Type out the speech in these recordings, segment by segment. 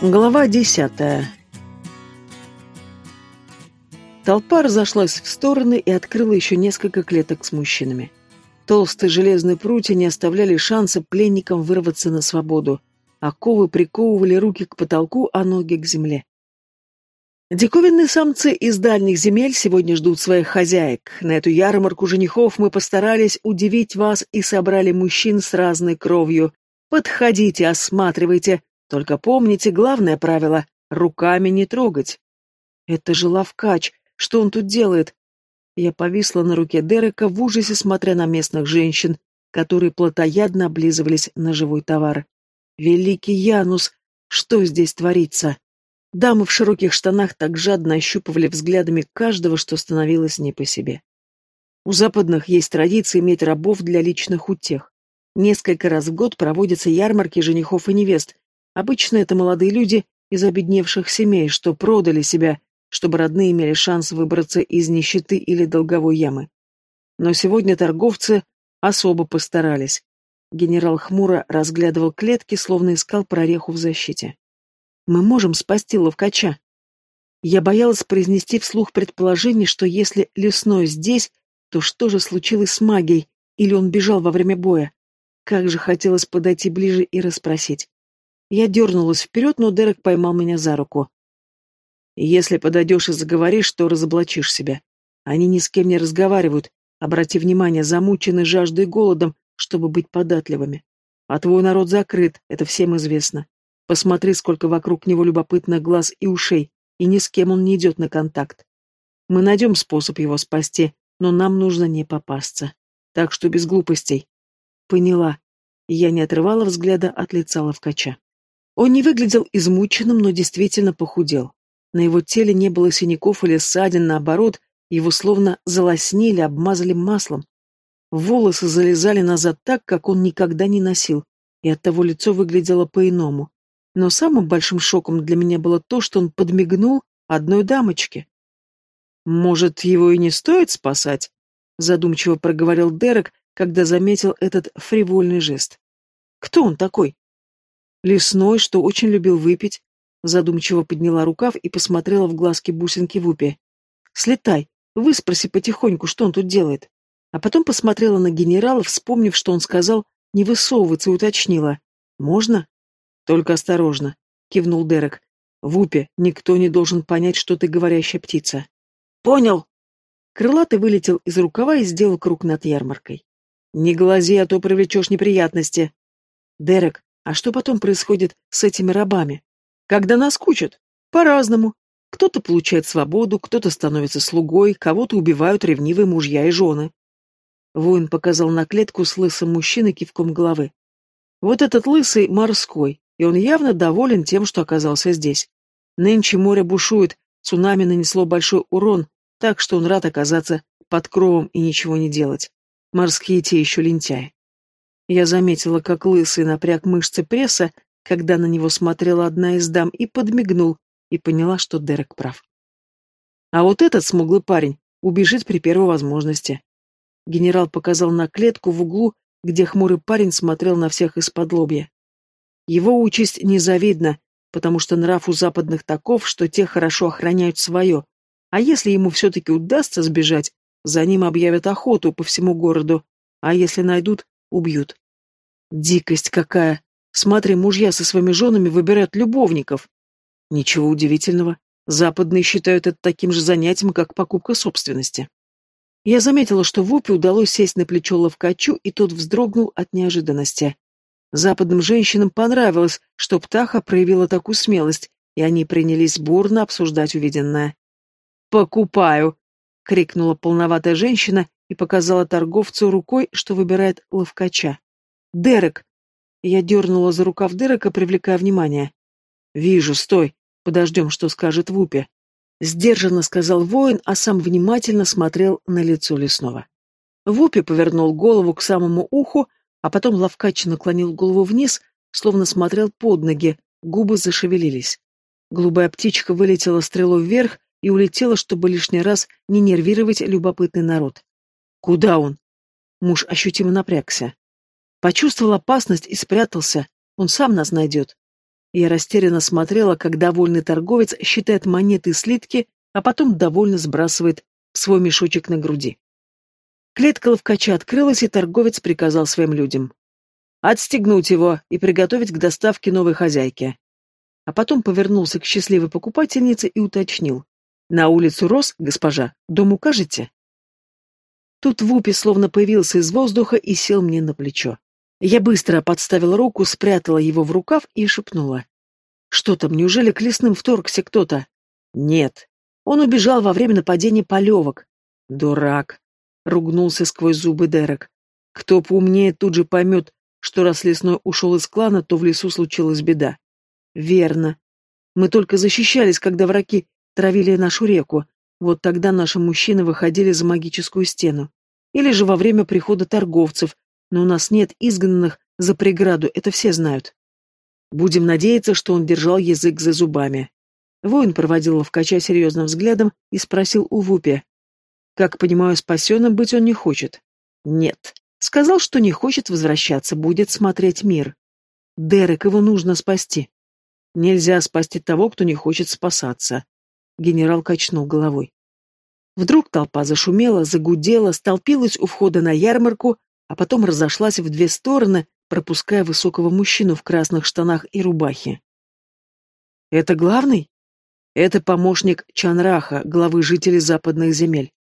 Глава десятая Толпа разошлась в стороны и открыла еще несколько клеток с мужчинами. Толстые железные прутья не оставляли шанса пленникам вырваться на свободу. Оковы приковывали руки к потолку, а ноги к земле. Диковинные самцы из дальних земель сегодня ждут своих хозяек. На эту ярмарку женихов мы постарались удивить вас и собрали мужчин с разной кровью. Подходите, осматривайте, только помните главное правило — руками не трогать. Это же Лавкач, что он тут делает? Я повисла на руке Дерека в ужасе, смотря на местных женщин, которые плотоядно облизывались на живой товар. Великий Янус, что здесь творится? Дамы в широких штанах так жадно ощупывали взглядами каждого, что становилось не по себе. У западных есть традиция иметь рабов для личных утех. Несколько раз в год проводятся ярмарки женихов и невест, Обычно это молодые люди из обедневших семей, что продали себя, чтобы родные имели шанс выбраться из нищеты или долговой ямы. Но сегодня торговцы особо постарались. Генерал хмуро разглядывал клетки, словно искал прореху в защите. «Мы можем спасти ловкача». Я боялась произнести вслух предположение, что если лесной здесь, то что же случилось с магией, или он бежал во время боя? Как же хотелось подойти ближе и расспросить. Я дернулась вперед, но Дерек поймал меня за руку. «Если подойдешь и заговоришь, то разоблачишь себя. Они ни с кем не разговаривают, обрати внимание, замучены жаждой и голодом, чтобы быть податливыми. А твой народ закрыт, это всем известно. Посмотри, сколько вокруг него любопытных глаз и ушей, и ни с кем он не идет на контакт. Мы найдем способ его спасти, но нам нужно не попасться. Так что без глупостей. Поняла. Я не отрывала взгляда от лица ловкача. Он не выглядел измученным, но действительно похудел. На его теле не было синяков или ссадин, наоборот, его словно залоснили, обмазали маслом. Волосы залезали назад так, как он никогда не носил, и оттого лицо выглядело по-иному. Но самым большим шоком для меня было то, что он подмигнул одной дамочке. «Может, его и не стоит спасать?» — задумчиво проговорил Дерек, когда заметил этот фривольный жест. «Кто он такой?» Лесной, что очень любил выпить, задумчиво подняла рукав и посмотрела в глазки бусинки Вупи. «Слетай, выспроси потихоньку, что он тут делает». А потом посмотрела на генерала, вспомнив, что он сказал не высовываться, и уточнила. «Можно?» «Только осторожно», — кивнул Дерек. «Вупи, никто не должен понять, что ты говорящая птица». «Понял!» Крылатый вылетел из рукава и сделал круг над ярмаркой. «Не глази, а то привлечешь неприятности». «Дерек, а что потом происходит с этими рабами? Когда наскучат? По-разному. Кто-то получает свободу, кто-то становится слугой, кого-то убивают ревнивые мужья и жены. Воин показал на клетку с лысым мужчиной кивком головы. Вот этот лысый морской, и он явно доволен тем, что оказался здесь. Нынче море бушует, цунами нанесло большой урон, так что он рад оказаться под кровом и ничего не делать. Морские те еще лентяи. Я заметила, как лысый напряг мышцы пресса, когда на него смотрела одна из дам, и подмигнул, и поняла, что Дерек прав. А вот этот смуглый парень убежит при первой возможности. Генерал показал на клетку в углу, где хмурый парень смотрел на всех из-под лобья. Его участь незавидна, потому что нрав у западных таков, что те хорошо охраняют свое, а если ему все-таки удастся сбежать, за ним объявят охоту по всему городу, а если найдут, убьют. Дикость какая! Смотри, мужья со своими женами выбирают любовников. Ничего удивительного. Западные считают это таким же занятием, как покупка собственности. Я заметила, что Вупе удалось сесть на плечо ловкачу, и тот вздрогнул от неожиданности. Западным женщинам понравилось, что Птаха проявила такую смелость, и они принялись бурно обсуждать увиденное. «Покупаю!» — крикнула полноватая женщина и показала торговцу рукой, что выбирает ловкача. «Дерек!» Я дернула за рукав Дерека, привлекая внимание. «Вижу, стой! Подождем, что скажет Вупи!» Сдержанно сказал воин, а сам внимательно смотрел на лицо лесного. Вупи повернул голову к самому уху, а потом ловкач наклонил голову вниз, словно смотрел под ноги, губы зашевелились. Голубая птичка вылетела стрелой вверх и улетела, чтобы лишний раз не нервировать любопытный народ. Куда он? Муж ощутимо напрягся. Почувствовал опасность и спрятался. Он сам нас найдет. Я растерянно смотрела, как довольный торговец считает монеты и слитки, а потом довольно сбрасывает свой мешочек на груди. Клетка ловкача открылась, и торговец приказал своим людям. «Отстегнуть его и приготовить к доставке новой хозяйки». А потом повернулся к счастливой покупательнице и уточнил. «На улицу Рос, госпожа, дом укажете?» Тут Вупи словно появился из воздуха и сел мне на плечо. Я быстро подставила руку, спрятала его в рукав и шепнула. «Что там, неужели к лесным вторгся кто-то?» «Нет. Он убежал во время нападения полевок». «Дурак!» — ругнулся сквозь зубы Дерек. «Кто поумнее, тут же поймет, что раз лесной ушел из клана, то в лесу случилась беда». «Верно. Мы только защищались, когда враги травили нашу реку. Вот тогда наши мужчины выходили за магическую стену. Или же во время прихода торговцев, но у нас нет изгнанных за преграду, это все знают. Будем надеяться, что он держал язык за зубами. Воин проводил ловкача серьезным взглядом и спросил у Вупи. Как понимаю, спасенным быть он не хочет. Нет. Сказал, что не хочет возвращаться, будет смотреть мир. Дерек, его нужно спасти. Нельзя спасти того, кто не хочет спасаться. Генерал качнул головой. Вдруг толпа зашумела, загудела, столпилась у входа на ярмарку, а потом разошлась в две стороны, пропуская высокого мужчину в красных штанах и рубахе. «Это главный?» «Это помощник Чанраха, главы жителей западных земель».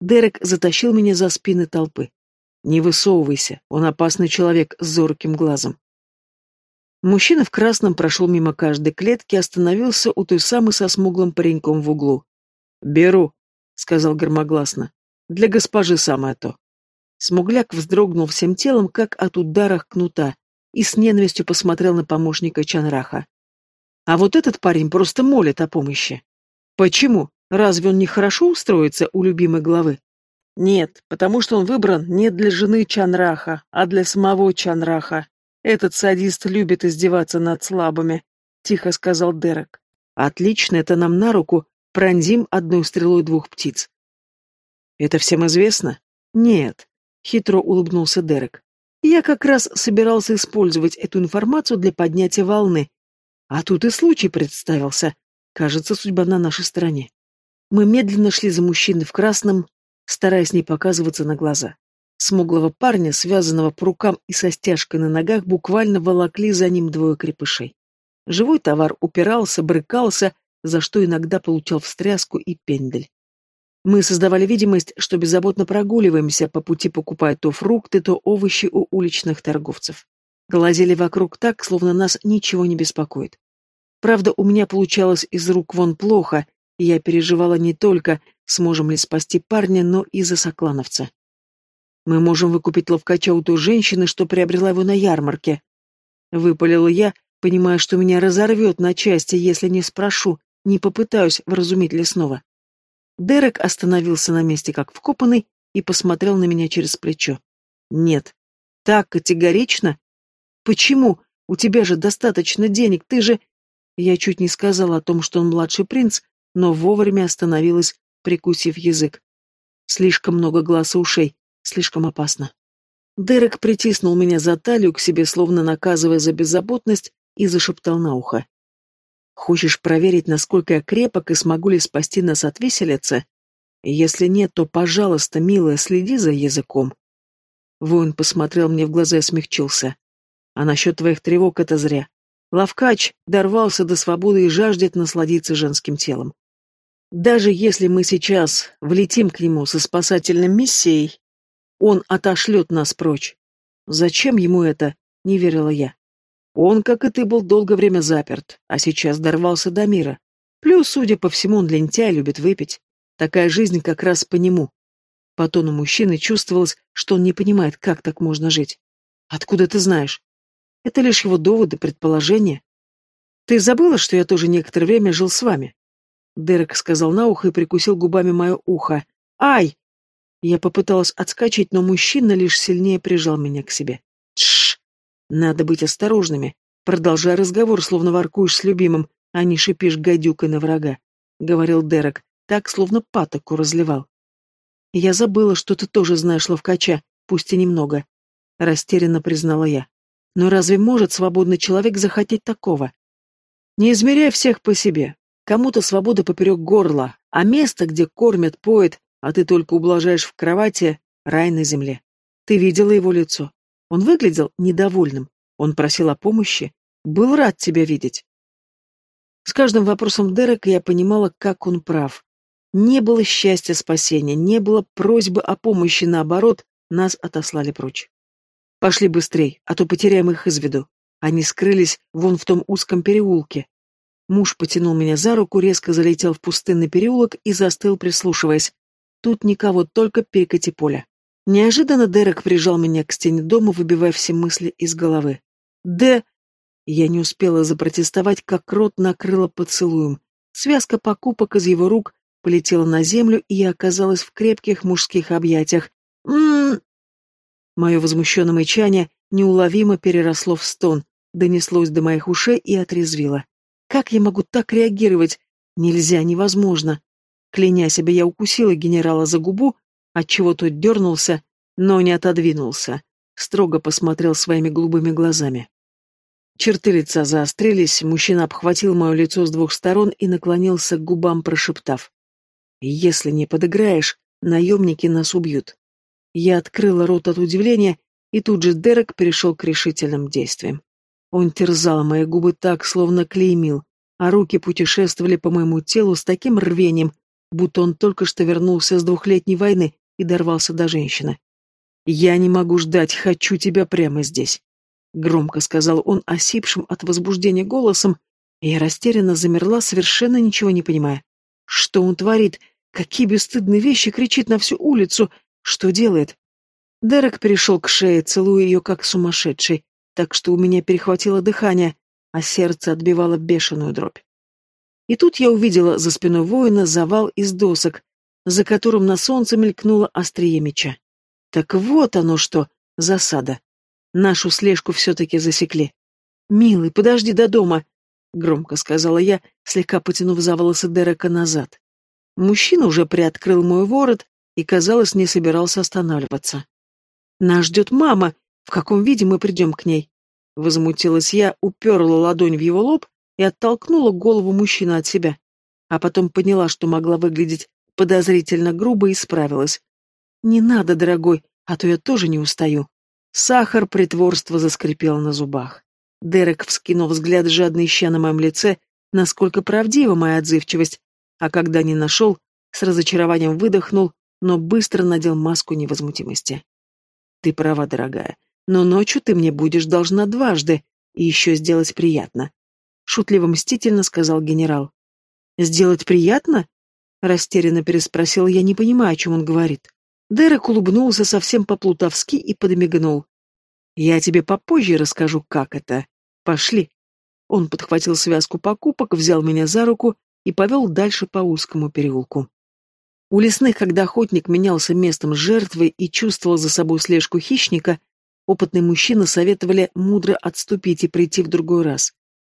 Дерек затащил меня за спины толпы. «Не высовывайся, он опасный человек с зорким глазом». Мужчина в красном прошел мимо каждой клетки и остановился у той самой со смуглым пареньком в углу. «Беру», — сказал громогласно. «Для госпожи самое то». Смугляк вздрогнул всем телом, как от удара кнута, и с ненавистью посмотрел на помощника Чанраха. А вот этот парень просто молит о помощи. Почему? Разве он не хорошо устроится у любимой главы? Нет, потому что он выбран не для жены Чанраха, а для самого Чанраха, этот садист любит издеваться над слабыми, тихо сказал Дерек. Отлично, это нам на руку. Пронзим одной стрелой двух птиц. Это всем известно? Нет, хитро улыбнулся Дерек. Я как раз собирался использовать эту информацию для поднятия волны. А тут и случай представился. Кажется, судьба на нашей стороне. Мы медленно шли за мужчиной в красном, стараясь не показываться на глаза. Смуглого парня, связанного по рукам и со стяжкой на ногах, буквально волокли за ним двое крепышей. Живой товар упирался, брыкался, за что иногда получал встряску и пендель. Мы создавали видимость, что беззаботно прогуливаемся, по пути покупая то фрукты, то овощи у уличных торговцев. Глазели вокруг так, словно нас ничего не беспокоит. Правда, у меня получалось из рук вон плохо, и я переживала не только, сможем ли спасти парня, но и за соклановца. Мы можем выкупить ловкача у той женщины, что приобрела его на ярмарке. Выпалила я, понимая, что меня разорвет на части, если не спрошу, не попытаюсь вразумить лесного. Дерек остановился на месте, как вкопанный, и посмотрел на меня через плечо. Нет. Так категорично? Почему? У тебя же достаточно денег, ты же... Я чуть не сказала о том, что он младший принц, но вовремя остановилась, прикусив язык. Слишком много глаз и ушей. Слишком опасно. Дерек притиснул меня за талию к себе, словно наказывая за беззаботность, и зашептал на ухо. «Хочешь проверить, насколько я крепок и смогу ли спасти нас от виселицы? Если нет, то, пожалуйста, милая, следи за языком». Воин посмотрел мне в глаза и смягчился. «А насчет твоих тревог это зря. Лавкач дорвался до свободы и жаждет насладиться женским телом. Даже если мы сейчас влетим к нему со спасательной миссией, он отошлет нас прочь. Зачем ему это? Не верила я. Он, как и ты, был долгое время заперт, а сейчас дорвался до мира. Плюс, судя по всему, он лентяй, любит выпить. Такая жизнь как раз по нему. По тону мужчины чувствовалось, что он не понимает, как так можно жить. Откуда ты знаешь? Это лишь его доводы, предположения. Ты забыла, что я тоже некоторое время жил с вами? Дерек сказал на ухо и прикусил губами мое ухо. Ай! Я попыталась отскочить, но мужчина лишь сильнее прижал меня к себе. Тш! Надо быть осторожными. Продолжай разговор, словно воркуешь с любимым, а не шипишь гадюкой на врага, — говорил Дерек, так, словно патоку разливал. Я забыла, что ты тоже знаешь ловкача, пусть и немного, — растерянно признала я. Но разве может свободный человек захотеть такого? Не измеряй всех по себе. Кому-то свобода поперек горла, а место, где кормят, поет, а ты только ублажаешь в кровати, рай на земле. Ты видела его лицо. Он выглядел недовольным. Он просил о помощи. Был рад тебя видеть. С каждым вопросом Дерека я понимала, как он прав. Не было счастья спасения, не было просьбы о помощи, наоборот, нас отослали прочь. Пошли быстрей, а то потеряем их из виду. Они скрылись вон в том узком переулке. Муж потянул меня за руку, резко залетел в пустынный переулок и застыл, прислушиваясь. Тут никого, только перекати поля. Неожиданно Дерек прижал меня к стене дома, выбивая все мысли из головы. «Д...» Я не успела запротестовать, как рот накрыло поцелуем. Связка покупок из его рук полетела на землю, и я оказалась в крепких мужских объятиях. «М-м-м!» Мое возмущенное мычание неуловимо переросло в стон, донеслось до моих ушей и отрезвило. Как я могу так реагировать? Нельзя, невозможно. Кляня себя, я укусила генерала за губу, отчего тот дернулся, но не отодвинулся. Строго посмотрел своими голубыми глазами. Черты лица заострились, мужчина обхватил мое лицо с двух сторон и наклонился к губам, прошептав. «Если не подыграешь, наемники нас убьют». Я открыла рот от удивления, и тут же Дерек перешел к решительным действиям. Он терзал мои губы так, словно клеймил, а руки путешествовали по моему телу с таким рвением, будто он только что вернулся с двухлетней войны и дорвался до женщины. «Я не могу ждать, хочу тебя прямо здесь», — громко сказал он осипшим от возбуждения голосом, и я растерянно замерла, совершенно ничего не понимая. Что он творит? Какие бесстыдные вещи кричит на всю улицу? Что делает? Дерек перешел к шее, целуя ее как сумасшедший, так что у меня перехватило дыхание, а сердце отбивало бешеную дробь. И тут я увидела за спиной воина завал из досок, за которым на солнце мелькнуло острие меча. Так вот оно что, засада. Нашу слежку все-таки засекли. «Милый, подожди до дома», — громко сказала я, слегка потянув за волосы Дерека назад. Мужчина уже приоткрыл мой ворот и, казалось, не собирался останавливаться. «Нас ждет мама. В каком виде мы придем к ней?» Возмутилась я, уперла ладонь в его лоб и оттолкнула голову мужчины от себя. А потом поняла, что могла выглядеть подозрительно грубо и справилась. «Не надо, дорогой, а то я тоже не устаю». Сахар притворства заскрипел на зубах. Дерек вскинул взгляд, жадно ища на моем лице, насколько правдива моя отзывчивость, а когда не нашел, с разочарованием выдохнул, но быстро надел маску невозмутимости. «Ты права, дорогая, но ночью ты мне будешь должна дважды, и еще сделать приятно», — шутливо-мстительно сказал генерал. «Сделать приятно?» — растерянно переспросил я, не понимая, о чем он говорит. Дерек улыбнулся совсем по-плутовски и подмигнул. «Я тебе попозже расскажу, как это. Пошли». Он подхватил связку покупок, взял меня за руку и повел дальше по узкому переулку. У лесных, когда охотник менялся местом жертвы и чувствовал за собой слежку хищника, опытные мужчины советовали мудро отступить и прийти в другой раз.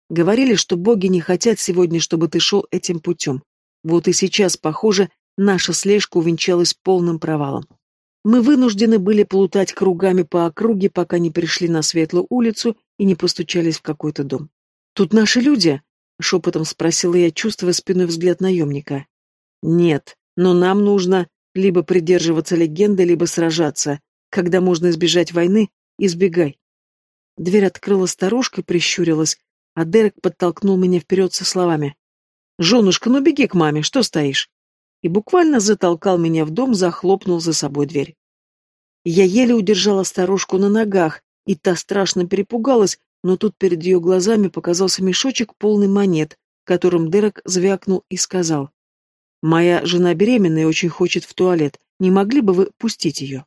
Говорили, что боги не хотят сегодня, чтобы ты шел этим путем. Вот и сейчас, похоже, наша слежка увенчалась полным провалом. Мы вынуждены были плутать кругами по округе, пока не пришли на светлую улицу и не постучались в какой-то дом. «Тут наши люди?» — шепотом спросила я, чувствуя спиной взгляд наемника. «Нет, но нам нужно либо придерживаться легенды, либо сражаться. Когда можно избежать войны, избегай». Дверь открыла старушка прищурилась, а Дерек подтолкнул меня вперед со словами. «Женушка, ну беги к маме, что стоишь?» и буквально затолкал меня в дом, захлопнул за собой дверь. Я еле удержала старушку на ногах, и та страшно перепугалась, но тут перед ее глазами показался мешочек полный монет, которым Дерек звякнул и сказал. «Моя жена беременна и очень хочет в туалет. Не могли бы вы пустить ее?»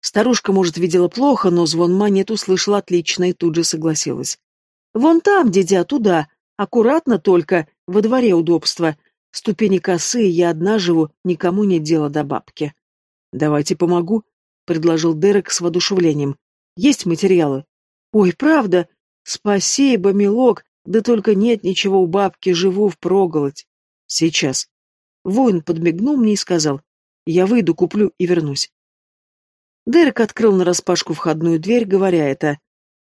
Старушка, может, видела плохо, но звон монет услышала отлично и тут же согласилась. «Вон там, дедя, туда. Аккуратно только, во дворе удобства. Ступени косые, я одна живу, никому нет дела до бабки. «Давайте помогу», — предложил Дерек с воодушевлением. «Есть материалы?» «Ой, правда? Спасибо, милок, да только нет ничего у бабки, живу впроголодь. Сейчас». Воин подмигнул мне и сказал, «Я выйду, куплю и вернусь». Дерек открыл нараспашку входную дверь, говоря это.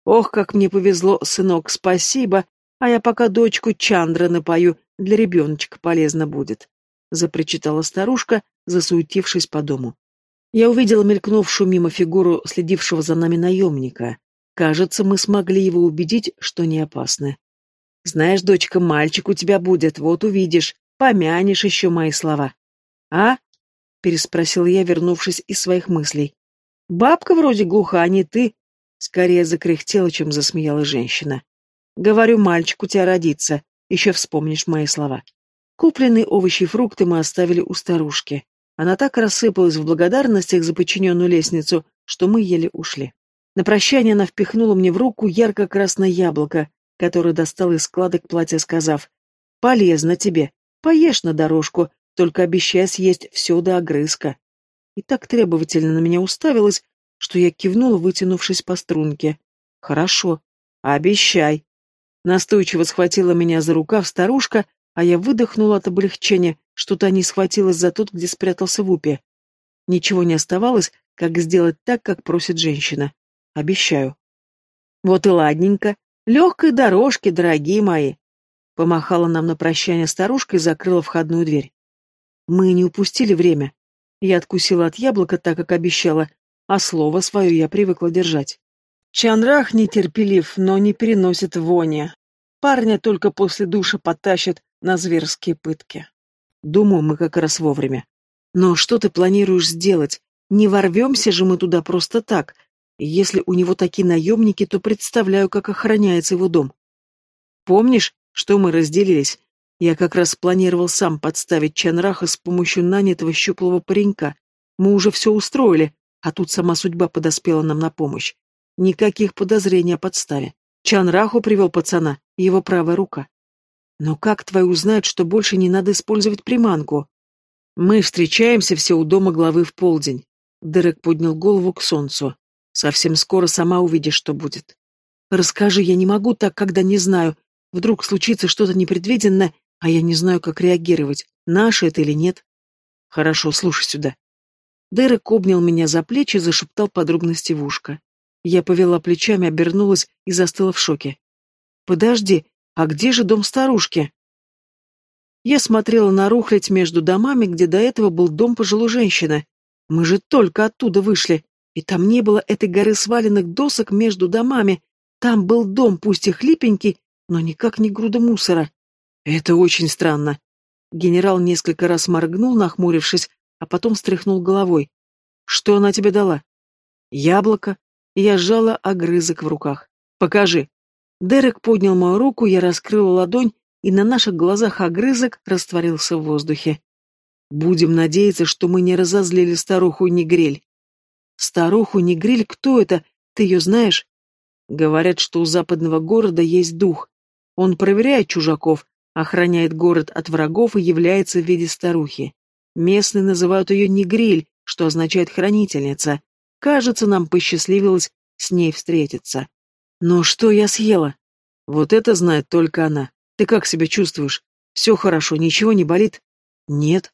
«Ох, как мне повезло, сынок, спасибо, А я пока дочку Чандра напою, для ребеночка полезно будет», — запричитала старушка, засуетившись по дому. Я увидела мелькнувшую мимо фигуру следившего за нами наемника. Кажется, мы смогли его убедить, что не опасны. «Знаешь, дочка, мальчик у тебя будет, вот увидишь, помянешь еще мои слова». «А?» — переспросил я, вернувшись из своих мыслей. «Бабка вроде глуха, а не ты». Скорее закряхтела, чем засмеялась женщина. «Говорю, мальчик у тебя родится, еще вспомнишь мои слова». Купленные овощи и фрукты мы оставили у старушки. Она так рассыпалась в благодарностях за подчиненную лестницу, что мы еле ушли. На прощание она впихнула мне в руку ярко-красное яблоко, которое достала из складок платья, сказав, «Полезно тебе, поешь на дорожку, только обещай съесть все до огрызка. И так требовательно на меня уставилась, что я кивнула, вытянувшись по струнке. Хорошо. Обещай. Настойчиво схватила меня за рукав старушка, а я выдохнула от облегчения, что та не схватилась за тот, где спрятался Вупи. Ничего не оставалось, как сделать так, как просит женщина. Обещаю. Вот и ладненько. Легкой дорожки, дорогие мои. Помахала нам на прощание старушка и закрыла входную дверь. Мы не упустили время. Я откусила от яблока так, как обещала, а слово свое я привыкла держать. Чанрах нетерпелив, но не переносит вони. Парня только после душа потащат на зверские пытки. Думаю, мы как раз вовремя. Но что ты планируешь сделать? Не ворвемся же мы туда просто так. Если у него такие наемники, то представляю, как охраняется его дом. Помнишь, что мы разделились? Я как раз планировал сам подставить Чанраха с помощью нанятого щуплого паренька. Мы уже все устроили, а тут сама судьба подоспела нам на помощь. Никаких подозрений о подставе. Чанраху привел пацана, его правая рука. Но как твои узнают, что больше не надо использовать приманку? Мы встречаемся все у дома главы в полдень. Дерек поднял голову к солнцу. Совсем скоро сама увидишь, что будет. Расскажи, я не могу так, когда не знаю. Вдруг случится что-то непредвиденное, а я не знаю, как реагировать, наше это или нет. Хорошо, слушай сюда. Дерек обнял меня за плечи и зашептал подробности в ушко. Я повела плечами, обернулась и застыла в шоке. «Подожди, а где же дом старушки?» Я смотрела на рухлядь между домами, где до этого был дом пожилой женщины. Мы же только оттуда вышли, и там не было этой горы сваленных досок между домами. Там был дом, пусть и хлипенький, но никак не груда мусора. Это очень странно. Генерал несколько раз моргнул, нахмурившись, а потом встряхнул головой. Что она тебе дала? Яблоко. Я сжала огрызок в руках. Покажи. Дерек поднял мою руку, я раскрыла ладонь, и на наших глазах огрызок растворился в воздухе. Будем надеяться, что мы не разозлили старуху Негрель. Старуху Негрель, кто это? Ты ее знаешь? Говорят, что у западного города есть дух. Он проверяет чужаков, охраняет город от врагов и является в виде старухи. Местные называют ее Негриль, что означает «хранительница». Кажется, нам посчастливилось с ней встретиться. Но что я съела? Вот это знает только она. Ты как себя чувствуешь? Все хорошо, ничего не болит? Нет.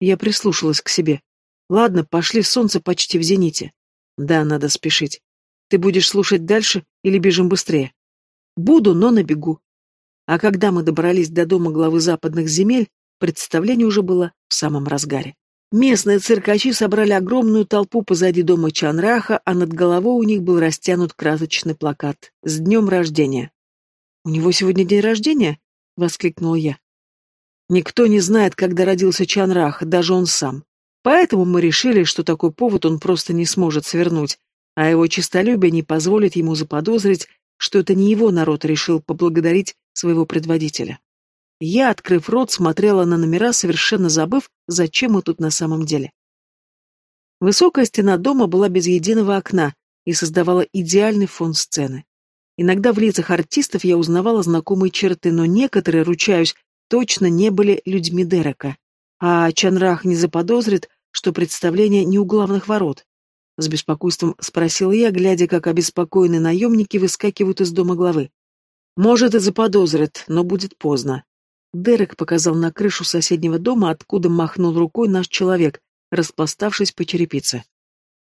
Я прислушалась к себе. Ладно, пошли, солнце почти в зените. Да, надо спешить. Ты будешь слушать дальше или бежим быстрее? Буду, но на бегу. А когда мы добрались до дома главы западных земель, представление уже было в самом разгаре. Местные циркачи собрали огромную толпу позади дома Чанраха, а над головой у них был растянут красочный плакат «С днем рождения». «У него сегодня день рождения?» — воскликнул я. Никто не знает, когда родился Чанрах, даже он сам. Поэтому мы решили, что такой повод он просто не сможет свернуть, а его честолюбие не позволит ему заподозрить, что это не его народ решил поблагодарить своего предводителя. Я, открыв рот, смотрела на номера, совершенно забыв, зачем мы тут на самом деле. Высокая стена дома была без единого окна и создавала идеальный фон сцены. Иногда в лицах артистов я узнавала знакомые черты, но некоторые, ручаюсь, точно не были людьми Дерека. А Чанрах не заподозрит, что представление не у главных ворот. С беспокойством спросил я, глядя, как обеспокоенные наемники выскакивают из дома главы. Может, и заподозрит, но будет поздно. Дерек показал на крышу соседнего дома, откуда махнул рукой наш человек, распластавшись по черепице.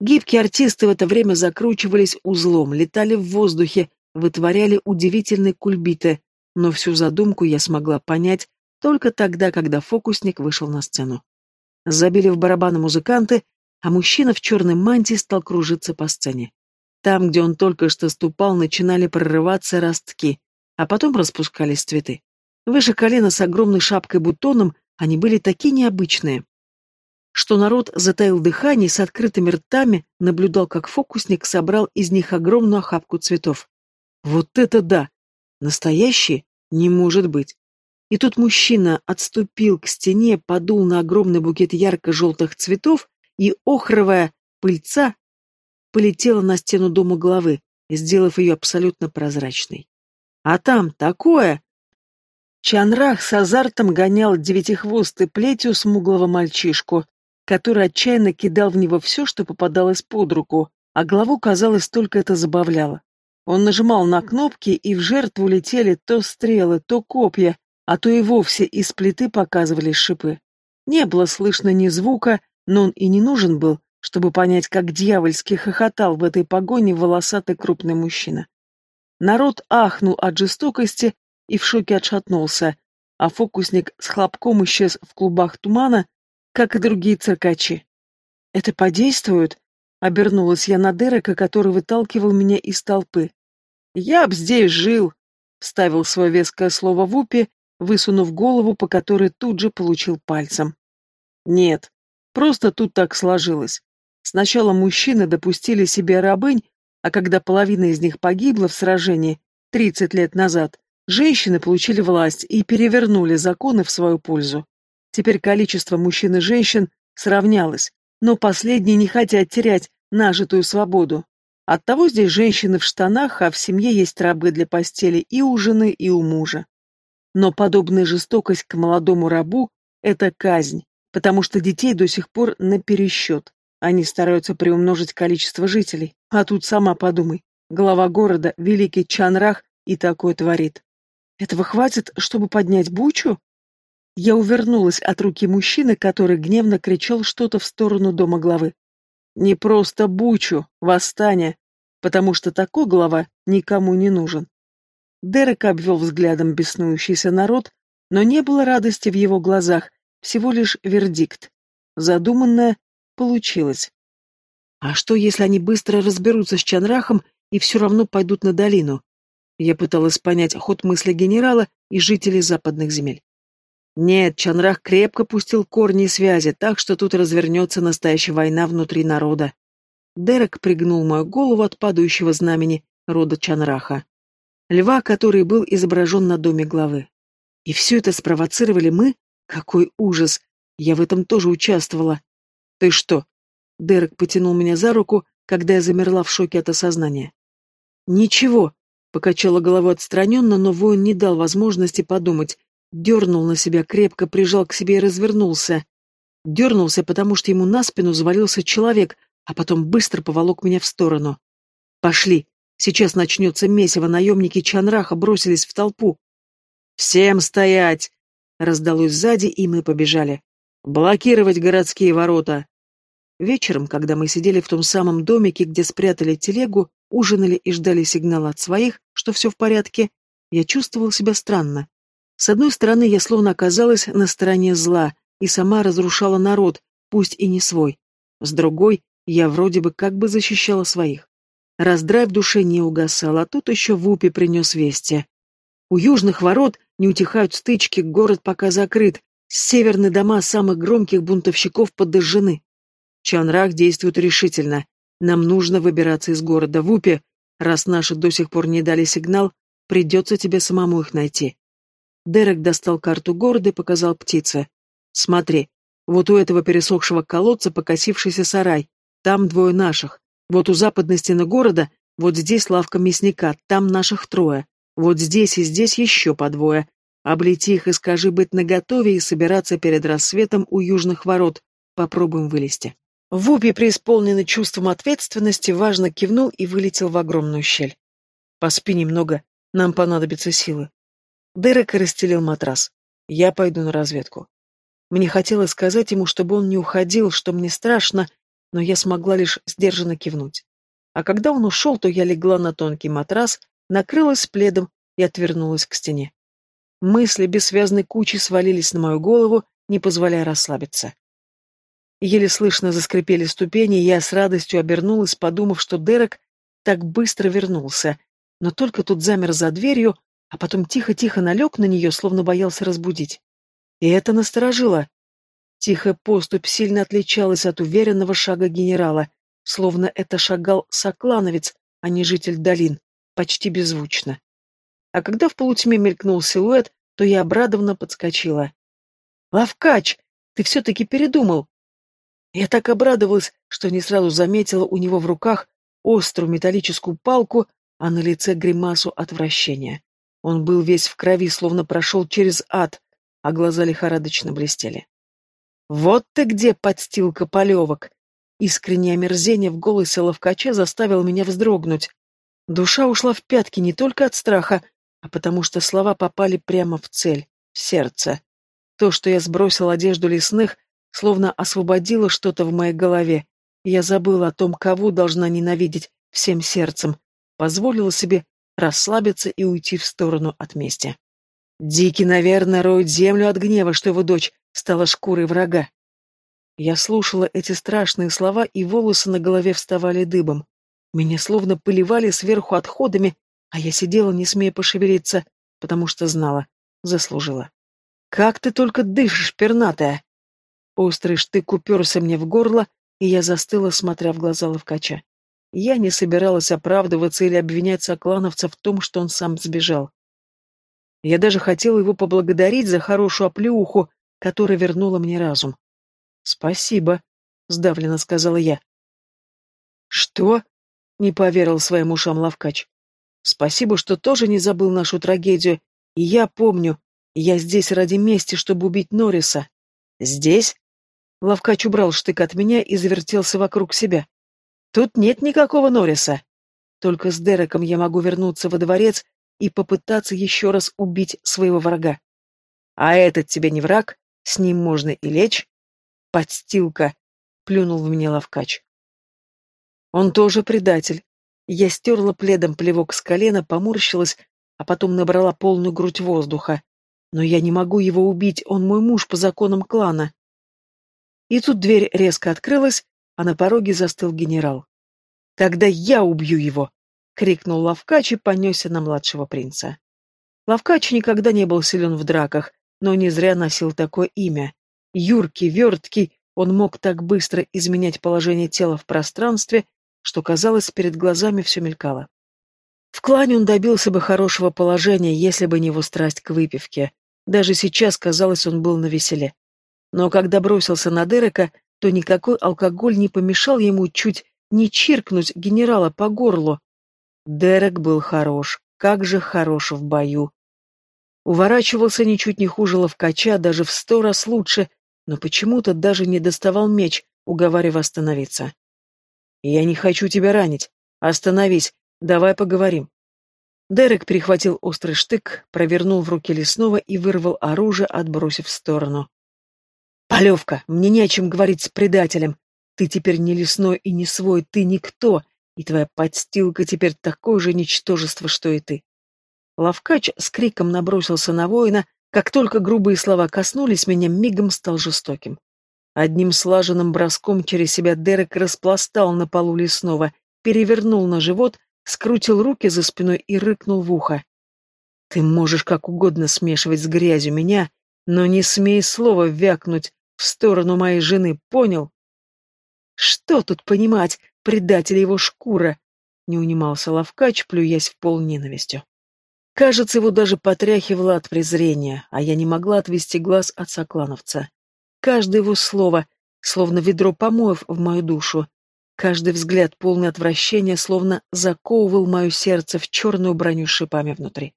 Гибкие артисты в это время закручивались узлом, летали в воздухе, вытворяли удивительные кульбиты, но всю задумку я смогла понять только тогда, когда фокусник вышел на сцену. Забили в барабаны музыканты, а мужчина в черной мантии стал кружиться по сцене. Там, где он только что ступал, начинали прорываться ростки, а потом распускались цветы. Выше колена с огромной шапкой-бутоном они были такие необычные, что народ затаил дыхание и с открытыми ртами наблюдал, как фокусник собрал из них огромную охапку цветов. Вот это да! Настоящий? Не может быть. И тут мужчина отступил к стене, подул на огромный букет ярко-желтых цветов, и охровая пыльца полетела на стену дома головы, сделав ее абсолютно прозрачной. А там такое! Чанрах с азартом гонял девятихвостой плетью смуглого мальчишку, который отчаянно кидал в него все, что попадалось под руку, а главу, казалось, только это забавляло. Он нажимал на кнопки, и в жертву летели то стрелы, то копья, а то и вовсе из плиты показывались шипы. Не было слышно ни звука, но он и не нужен был, чтобы понять, как дьявольски хохотал в этой погоне волосатый крупный мужчина. Народ ахнул от жестокости и в шоке отшатнулся, а фокусник с хлопком исчез в клубах тумана, как и другие циркачи. «Это подействует?» — обернулась я на Дерека, который выталкивал меня из толпы. «Я б здесь жил!» — вставил свое веское слово в упе высунув голову, по которой тут же получил пальцем. Нет, просто тут так сложилось. Сначала мужчины допустили себе рабынь, а когда половина из них погибла в сражении 30 лет назад, женщины получили власть и перевернули законы в свою пользу. Теперь количество мужчин и женщин сравнялось, но последние не хотят терять нажитую свободу. Оттого здесь женщины в штанах, а в семье есть рабы для постели и у жены, и у мужа. Но подобная жестокость к молодому рабу – это казнь, потому что детей до сих пор на пересчет. Они стараются приумножить количество жителей. А тут сама подумай. Глава города, великий Чанрах, и такое творит. Этого хватит, чтобы поднять бучу? Я увернулась от руки мужчины, который гневно кричал что-то в сторону дома главы. Не просто бучу, восстание, потому что такой глава никому не нужен. Дерек обвел взглядом беснующийся народ, но не было радости в его глазах, всего лишь вердикт. Задуманное получилось. А что, если они быстро разберутся с Чанрахом и все равно пойдут на долину? Я пыталась понять ход мысли генерала и жителей западных земель. Нет, Чанрах крепко пустил корни и связи, так что тут развернется настоящая война внутри народа. Дерек пригнул мою голову от падающего знамени рода Чанраха льва, который был изображен на доме главы. И все это спровоцировали мы? Какой ужас! Я в этом тоже участвовала. Ты что? Дерек потянул меня за руку, когда я замерла в шоке от осознания. Ничего, покачала головой отстраненно, но воин не дал возможности подумать. Дернул на себя крепко, прижал к себе и развернулся. Дернулся, потому что ему на спину завалился человек, а потом быстро поволок меня в сторону. «Пошли!» Сейчас начнется месиво, наемники Чанраха бросились в толпу. «Всем стоять!» — раздалось сзади, и мы побежали. «Блокировать городские ворота!» Вечером, когда мы сидели в том самом домике, где спрятали телегу, ужинали и ждали сигнала от своих, что все в порядке, я чувствовал себя странно. С одной стороны, я словно оказалась на стороне зла и сама разрушала народ, пусть и не свой. С другой, я вроде бы как бы защищала своих. Раздрай в душе не угасал, а тут еще Вупи принес вести. У южных ворот не утихают стычки, город пока закрыт, северные дома самых громких бунтовщиков подожжены. Чанрах действует решительно. Нам нужно выбираться из города. Вупи, раз наши до сих пор не дали сигнал, придется тебе самому их найти. Дерек достал карту города и показал птице. Смотри, вот у этого пересохшего колодца покосившийся сарай. Там двое наших. Вот у западной стены города, вот здесь лавка мясника, там наших трое. Вот здесь и здесь еще по двое. Облети их и скажи быть наготове и собираться перед рассветом у южных ворот. Попробуем вылезти. Вупи, преисполненный чувством ответственности, важно кивнул и вылетел в огромную щель. Поспи немного, нам понадобятся силы. Дерек расстелил матрас. Я пойду на разведку. Мне хотелось сказать ему, чтобы он не уходил, что мне страшно, но я смогла лишь сдержанно кивнуть. А когда он ушел, то я легла на тонкий матрас, накрылась пледом и отвернулась к стене. Мысли бессвязной кучи свалились на мою голову, не позволяя расслабиться. Еле слышно заскрипели ступени, и я с радостью обернулась, подумав, что Дерек так быстро вернулся, но только тут замер за дверью, а потом тихо-тихо налег на нее, словно боялся разбудить. И это насторожило. Тихая поступь сильно отличалась от уверенного шага генерала, словно это шагал соклановец, а не житель долин, почти беззвучно. А когда в полутьме мелькнул силуэт, то я обрадованно подскочила. «Лавкач, ты все-таки передумал!» Я так обрадовалась, что не сразу заметила у него в руках острую металлическую палку, а на лице гримасу отвращения. Он был весь в крови, словно прошел через ад, а глаза лихорадочно блестели. «Вот ты где, подстилка полевок!» Искреннее омерзение в голосе ловкача заставило меня вздрогнуть. Душа ушла в пятки не только от страха, а потому что слова попали прямо в цель, в сердце. То, что я сбросил одежду лесных, словно освободило что-то в моей голове. Я забыла о том, кого должна ненавидеть всем сердцем, позволила себе расслабиться и уйти в сторону от мести. Дикий, наверное, роет землю от гнева, что его дочь стала шкурой врага. Я слушала эти страшные слова, и волосы на голове вставали дыбом. Меня словно поливали сверху отходами, а я сидела, не смея пошевелиться, потому что знала, заслужила. «Как ты только дышишь, пернатая!» Острый штык уперся мне в горло, и я застыла, смотря в глаза ловкача. Я не собиралась оправдываться или обвинять соклановца в том, что он сам сбежал. Я даже хотела его поблагодарить за хорошую оплеуху, которая вернула мне разум. «Спасибо», — сдавленно сказала я. «Что?» — не поверил своим ушам Лавкач. «Спасибо, что тоже не забыл нашу трагедию. И я помню, я здесь ради мести, чтобы убить Норриса. Здесь?» Лавкач убрал штык от меня и завертелся вокруг себя. «Тут нет никакого Норриса. Только с Дереком я могу вернуться во дворец и попытаться еще раз убить своего врага. А этот тебе не враг, с ним можно и лечь, подстилка!» — плюнул в меня Лавкач. «Он тоже предатель». Я стерла пледом плевок с колена, поморщилась, а потом набрала полную грудь воздуха. «Но я не могу его убить, он мой муж по законам клана». И тут дверь резко открылась, а на пороге застыл генерал. «Тогда я убью его!» — крикнул Лавкач и понесся на младшего принца. Лавкач никогда не был силен в драках, но не зря носил такое имя. Юркий, верткий, он мог так быстро изменять положение тела в пространстве, что, казалось, перед глазами все мелькало. В клане он добился бы хорошего положения, если бы не его страсть к выпивке. Даже сейчас, казалось, он был на веселе. Но когда бросился на Дерека, то никакой алкоголь не помешал ему чуть не чиркнуть генерала по горлу. Дерек был хорош, как же хорош в бою. Уворачивался ничуть не хуже ловкача, даже в сто раз лучше, но почему-то даже не доставал меч, уговаривая остановиться. «Я не хочу тебя ранить. Остановись. Давай поговорим». Дерек перехватил острый штык, провернул в руке лесного и вырвал оружие, отбросив в сторону. «Полевка, мне не о чем говорить с предателем. Ты теперь не лесной и не свой, ты никто, и твоя подстилка теперь такое же ничтожество, что и ты». Лавкач с криком набросился на воина, как только грубые слова коснулись меня, мигом стал жестоким. Одним слаженным броском через себя Дерек распластал на полу лесного, перевернул на живот, скрутил руки за спиной и рыкнул в ухо. «Ты можешь как угодно смешивать с грязью меня, но не смей слова вякнуть в сторону моей жены, понял?» «Что тут понимать, предатель его шкура?» — не унимался Лавкач, плюясь в пол ненавистью. Кажется, его даже потряхивало от презрения, а я не могла отвести глаз от соклановца. Каждое его слово, словно ведро помоев в мою душу, каждый взгляд, полный отвращения, словно заковывал мое сердце в черную броню с шипами внутри.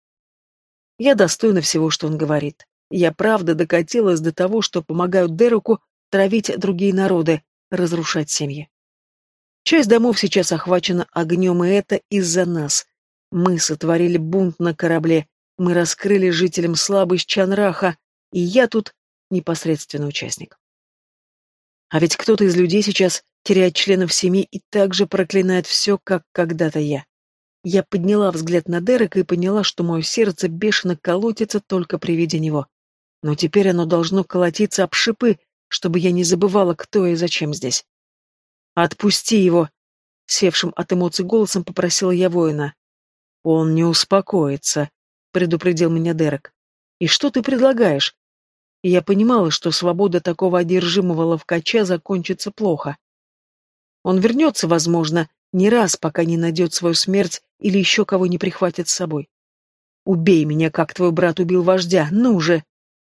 Я достойна всего, что он говорит. Я правда докатилась до того, что помогаю Дереку травить другие народы, разрушать семьи. Часть домов сейчас охвачена огнем, и это из-за нас, мы сотворили бунт на корабле, мы раскрыли жителям слабость Чанраха, и я тут непосредственный участник. А ведь кто-то из людей сейчас теряет членов семьи и также проклинает все, как когда-то я. Я подняла взгляд на Дерека и поняла, что мое сердце бешено колотится только при виде него. Но теперь оно должно колотиться об шипы, чтобы я не забывала, кто и зачем здесь. «Отпусти его!» — севшим от эмоций голосом попросила я воина. «Он не успокоится», — предупредил меня Дерек. «И что ты предлагаешь?» И я понимала, что свобода такого одержимого ловкача закончится плохо. Он вернется, возможно, не раз, пока не найдет свою смерть или еще кого не прихватит с собой. «Убей меня, как твой брат убил вождя, ну же!» —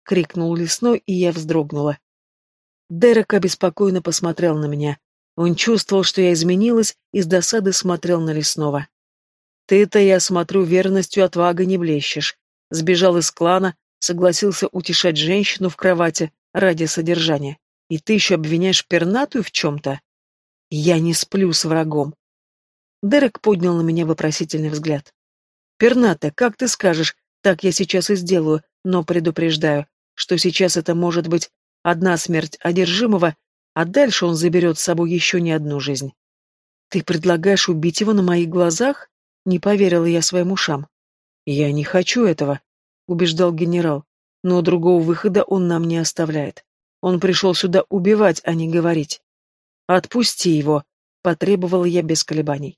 крикнул лесной, и я вздрогнула. Дерек обеспокоенно посмотрел на меня. Он чувствовал, что я изменилась, и с досады смотрел на лесного. «Ты-то, я смотрю, верностью отвага не блещешь. Сбежал из клана, согласился утешать женщину в кровати ради содержания. И ты еще обвиняешь пернатую в чем-то?» «Я не сплю с врагом. Дерек поднял на меня вопросительный взгляд. «Перната, как ты скажешь, так я сейчас и сделаю, но предупреждаю, что сейчас это может быть одна смерть одержимого, а дальше он заберет с собой еще не одну жизнь. Ты предлагаешь убить его на моих глазах? Не поверила я своим ушам. Я не хочу этого, убеждал генерал, но другого выхода он нам не оставляет. Он пришел сюда убивать, а не говорить. Отпусти его, потребовала я без колебаний.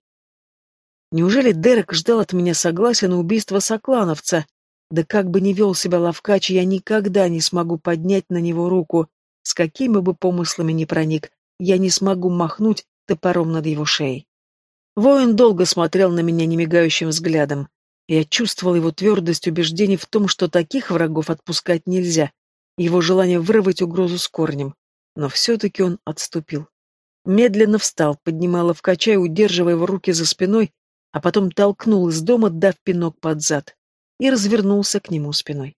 Неужели Дерек ждал от меня согласия на убийство соклановца? Да как бы ни вел себя Лавкач, я никогда не смогу поднять на него руку. С какими бы помыслами ни проник, я не смогу махнуть топором над его шеей. Воин долго смотрел на меня немигающим взглядом. Я чувствовал его твердость убеждений в том, что таких врагов отпускать нельзя, его желание вырвать угрозу с корнем. Но все-таки он отступил. Медленно встал, поднимая Лавкача и удерживая его руки за спиной, а потом толкнул из дома, дав пинок под зад, и развернулся к нему спиной.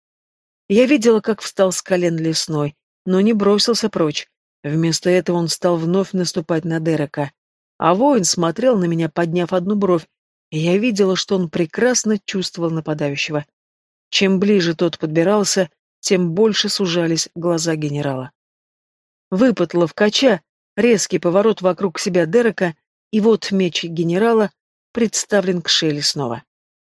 Я видела, как встал с колен лесной, но не бросился прочь. Вместо этого он стал вновь наступать на Дерека. А воин смотрел на меня, подняв одну бровь, и я видела, что он прекрасно чувствовал нападающего. Чем ближе тот подбирался, тем больше сужались глаза генерала. Выпад ловкача, резкий поворот вокруг себя Дерека, и вот меч генерала представлен к шее снова.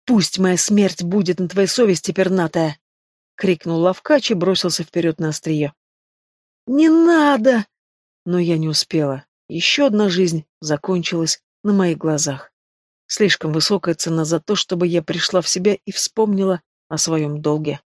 «Пусть моя смерть будет на твоей совести, пернатая!» — крикнул Лавкач и бросился вперед на острие. «Не надо!» Но я не успела. Еще одна жизнь закончилась на моих глазах. Слишком высокая цена за то, чтобы я пришла в себя и вспомнила о своем долге.